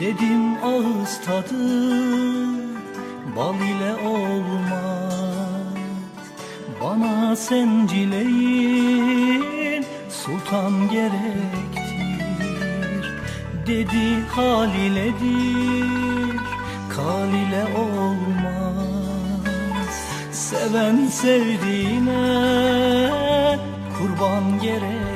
Dedim ağız tadı bal ile olmaz. Bana sencileyin sultan gerektir. Dedi hal iledir kal ile olmaz. Seven sevdiğine kurban gerektir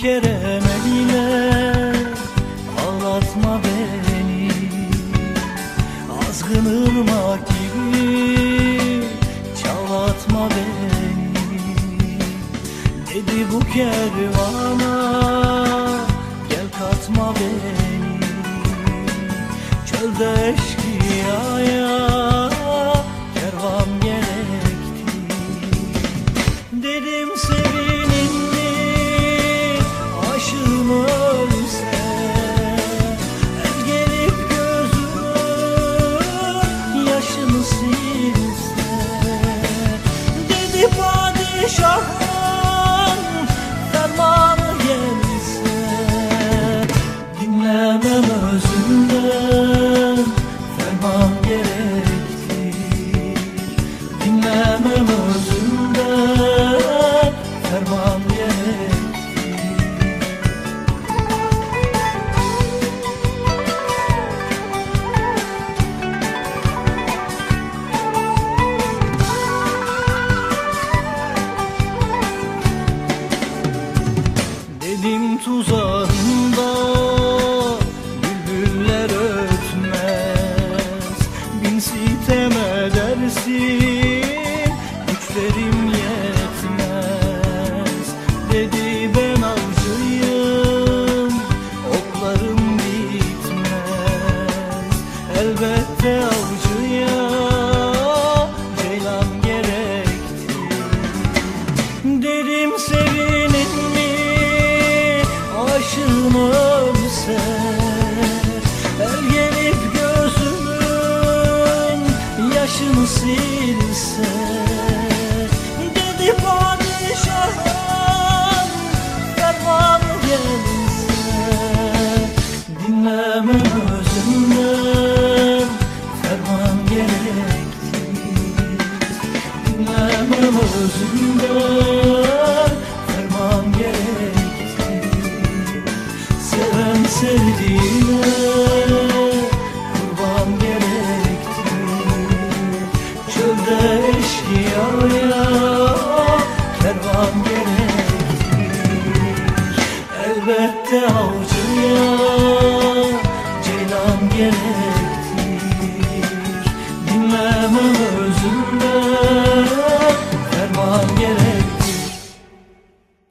Kerem eline ağlatma beni. Azgın ırmak gibi çalatma beni. Dedi bu kervana gel katma beni. Çölde eşkıyaya kervan gerekti. Dedim sevinin tuzağında bülbüller ötmez. Bin sitem edersin güçlerim yetmez. Dedi ben avcıyım oklarım bitmez. Elbette aşığım ölse El gelip gözümün yaşını silse Dedi Hasrete avcıya Ceylan gerektir. Dinlemem özümden